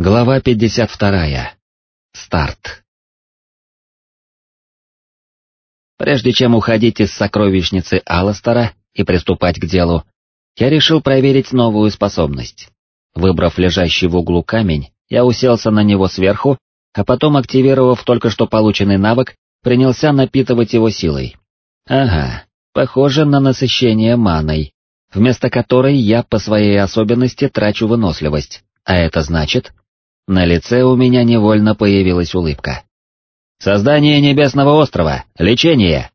Глава 52. Старт. Прежде чем уходить из сокровищницы Алластера и приступать к делу, я решил проверить новую способность. Выбрав лежащий в углу камень, я уселся на него сверху, а потом, активировав только что полученный навык, принялся напитывать его силой. Ага, похоже на насыщение маной, вместо которой я по своей особенности трачу выносливость, а это значит, на лице у меня невольно появилась улыбка. «Создание Небесного острова! Лечение!»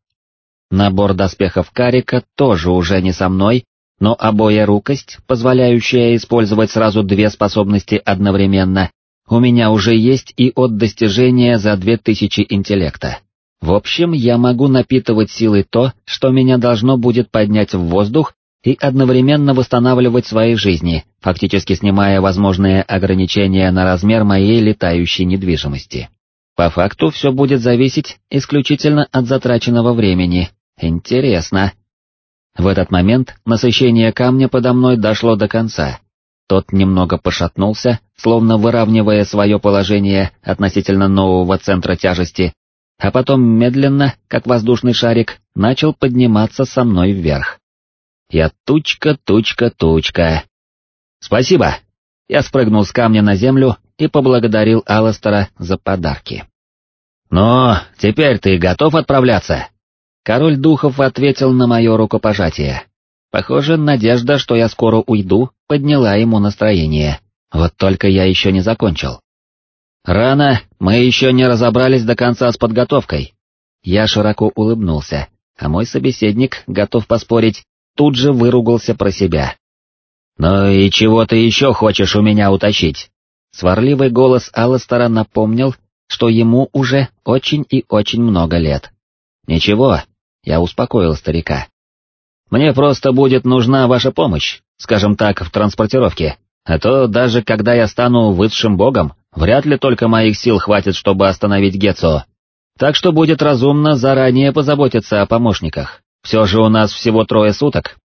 Набор доспехов Карика тоже уже не со мной, но обоерукость, позволяющая использовать сразу две способности одновременно, у меня уже есть и от достижения за две тысячи интеллекта. В общем, я могу напитывать силой то, что меня должно будет поднять в воздух и одновременно восстанавливать свои жизни, фактически снимая возможные ограничения на размер моей летающей недвижимости. По факту все будет зависеть исключительно от затраченного времени. Интересно. В этот момент насыщение камня подо мной дошло до конца. Тот немного пошатнулся, словно выравнивая свое положение относительно нового центра тяжести, а потом медленно, как воздушный шарик, начал подниматься со мной вверх. Я тучка, тучка, тучка. Спасибо. Я спрыгнул с камня на землю и поблагодарил Алластера за подарки. «Но теперь ты готов отправляться?» Король Духов ответил на мое рукопожатие. Похоже, надежда, что я скоро уйду, подняла ему настроение. Вот только я еще не закончил. «Рано, мы еще не разобрались до конца с подготовкой». Я широко улыбнулся, а мой собеседник, готов поспорить, тут же выругался про себя. «Ну и чего ты еще хочешь у меня утащить?» Сварливый голос Алластера напомнил, что ему уже очень и очень много лет. «Ничего», — я успокоил старика. «Мне просто будет нужна ваша помощь, скажем так, в транспортировке, а то даже когда я стану высшим богом, вряд ли только моих сил хватит, чтобы остановить Гецо. Так что будет разумно заранее позаботиться о помощниках. Все же у нас всего трое суток.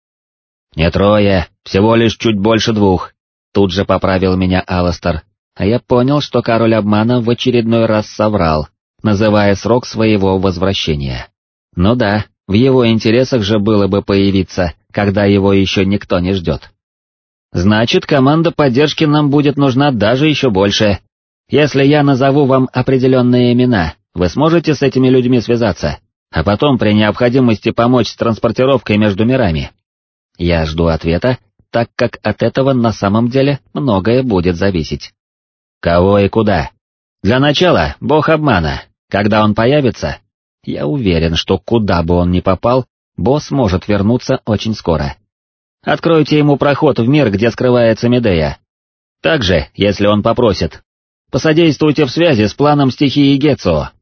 Не трое, всего лишь чуть больше двух. Тут же поправил меня Аластер, а я понял, что король обмана в очередной раз соврал, называя срок своего возвращения. Ну да, в его интересах же было бы появиться, когда его еще никто не ждет. Значит, команда поддержки нам будет нужна даже еще больше. Если я назову вам определенные имена, вы сможете с этими людьми связаться? А потом при необходимости помочь с транспортировкой между мирами. Я жду ответа, так как от этого на самом деле многое будет зависеть. Кого и куда? Для начала, бог обмана. Когда он появится, я уверен, что куда бы он ни попал, босс может вернуться очень скоро. Откройте ему проход в мир, где скрывается Медея. Также, если он попросит, посодействуйте в связи с планом стихии Гетсо.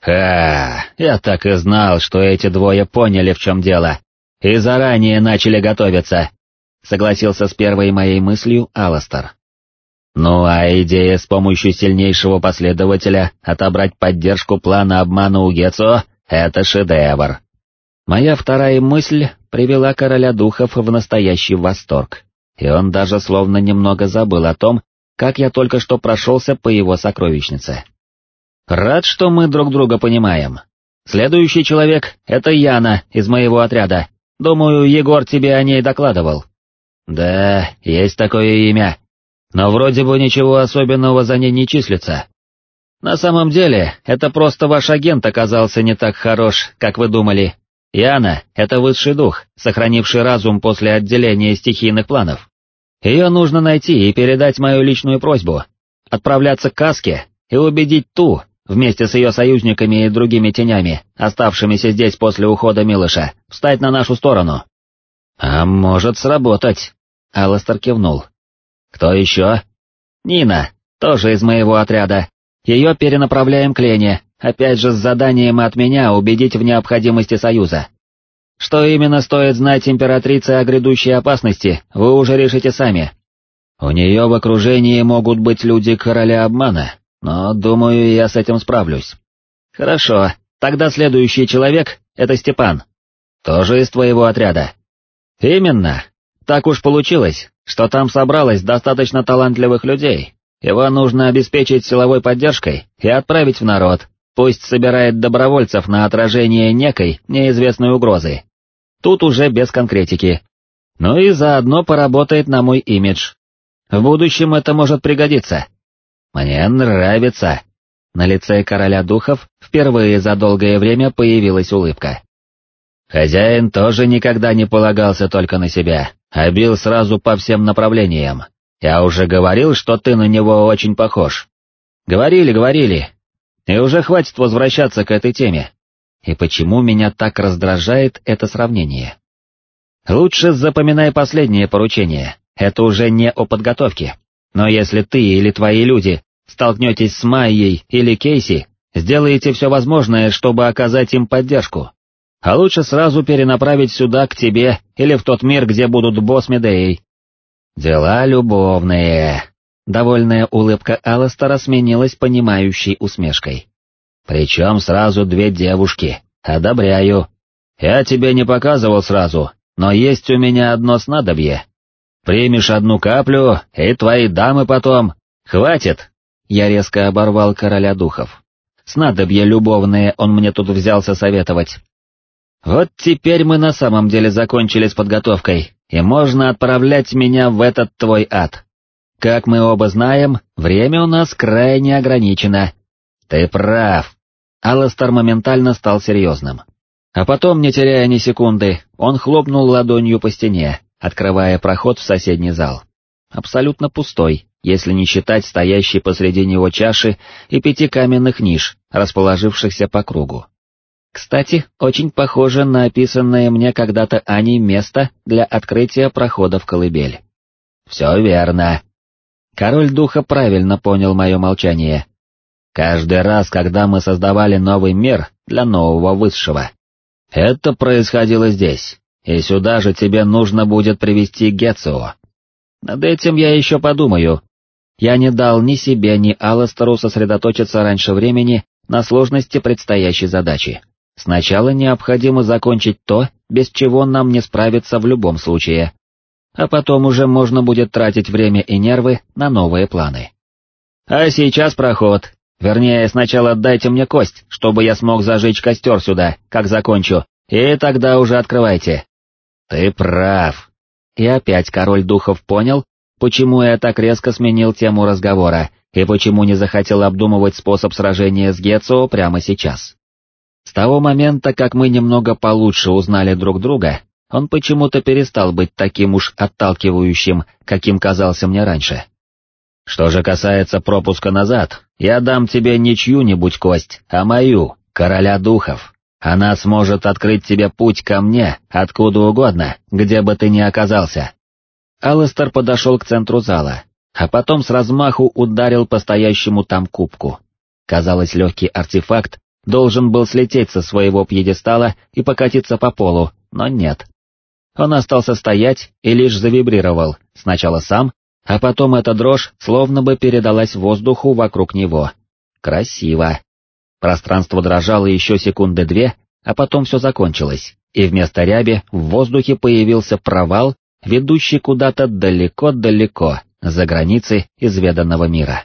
Ха, я так и знал, что эти двое поняли, в чем дело, и заранее начали готовиться, согласился с первой моей мыслью Аластер. Ну а идея с помощью сильнейшего последователя отобрать поддержку плана обмана у Гецо — это шедевр. Моя вторая мысль привела короля духов в настоящий восторг, и он даже словно немного забыл о том, как я только что прошелся по его сокровищнице. Рад, что мы друг друга понимаем. Следующий человек — это Яна из моего отряда. Думаю, Егор тебе о ней докладывал. Да, есть такое имя. Но вроде бы ничего особенного за ней не числится. На самом деле, это просто ваш агент оказался не так хорош, как вы думали. Яна — это высший дух, сохранивший разум после отделения стихийных планов. Ее нужно найти и передать мою личную просьбу. Отправляться к Каске и убедить ту, вместе с ее союзниками и другими тенями, оставшимися здесь после ухода Милыша, встать на нашу сторону. А может сработать, Алластер кивнул. Кто еще? Нина, тоже из моего отряда. Ее перенаправляем к Лене, опять же с заданием от меня убедить в необходимости союза. Что именно стоит знать императрице о грядущей опасности, вы уже решите сами. У нее в окружении могут быть люди короля обмана, но, думаю, я с этим справлюсь. Хорошо, тогда следующий человек — это Степан. Тоже из твоего отряда. Именно. Так уж получилось, что там собралось достаточно талантливых людей, Его нужно обеспечить силовой поддержкой и отправить в народ, пусть собирает добровольцев на отражение некой неизвестной угрозы. Тут уже без конкретики. Ну и заодно поработает на мой имидж. В будущем это может пригодиться. Мне нравится. На лице короля духов впервые за долгое время появилась улыбка. Хозяин тоже никогда не полагался только на себя, а бил сразу по всем направлениям. Я уже говорил, что ты на него очень похож. Говорили, говорили. И уже хватит возвращаться к этой теме. И почему меня так раздражает это сравнение? Лучше запоминай последнее поручение, это уже не о подготовке. Но если ты или твои люди столкнетесь с Майей или Кейси, сделайте все возможное, чтобы оказать им поддержку. А лучше сразу перенаправить сюда, к тебе, или в тот мир, где будут босс Медеей. Дела любовные. Довольная улыбка Алластера сменилась понимающей усмешкой. Причем сразу две девушки. Одобряю. Я тебе не показывал сразу, но есть у меня одно снадобье. Примешь одну каплю, и твои дамы потом... Хватит! Я резко оборвал короля духов. Снадобье любовное он мне тут взялся советовать. Вот теперь мы на самом деле закончили с подготовкой, и можно отправлять меня в этот твой ад. Как мы оба знаем, время у нас крайне ограничено. Ты прав. Алластер моментально стал серьезным. А потом, не теряя ни секунды, он хлопнул ладонью по стене, открывая проход в соседний зал. Абсолютно пустой, если не считать стоящей посреди него чаши и пяти каменных ниш, расположившихся по кругу. Кстати, очень похоже на описанное мне когда-то Аней место для открытия прохода в колыбель. Все верно. Король духа правильно понял мое молчание. Каждый раз, когда мы создавали новый мир для нового высшего, это происходило здесь, и сюда же тебе нужно будет привести Гецио. Над этим я еще подумаю. Я не дал ни себе, ни Алластеру сосредоточиться раньше времени на сложности предстоящей задачи. Сначала необходимо закончить то, без чего нам не справиться в любом случае. А потом уже можно будет тратить время и нервы на новые планы. А сейчас проход. Вернее, сначала дайте мне кость, чтобы я смог зажечь костер сюда, как закончу, и тогда уже открывайте. Ты прав. И опять король духов понял, почему я так резко сменил тему разговора, и почему не захотел обдумывать способ сражения с Гетсо прямо сейчас. С того момента, как мы немного получше узнали друг друга, он почему-то перестал быть таким уж отталкивающим, каким казался мне раньше. Что же касается пропуска назад, я дам тебе не чью-нибудь кость, а мою, короля духов. Она сможет открыть тебе путь ко мне, откуда угодно, где бы ты ни оказался. Алластер подошел к центру зала, а потом с размаху ударил по стоящему там кубку. Казалось, легкий артефакт должен был слететь со своего пьедестала и покатиться по полу, но нет. Он остался стоять и лишь завибрировал, сначала сам, а потом эта дрожь словно бы передалась воздуху вокруг него. Красиво. Пространство дрожало еще секунды две, а потом все закончилось, и вместо ряби в воздухе появился провал, ведущий куда-то далеко-далеко, за границы изведанного мира.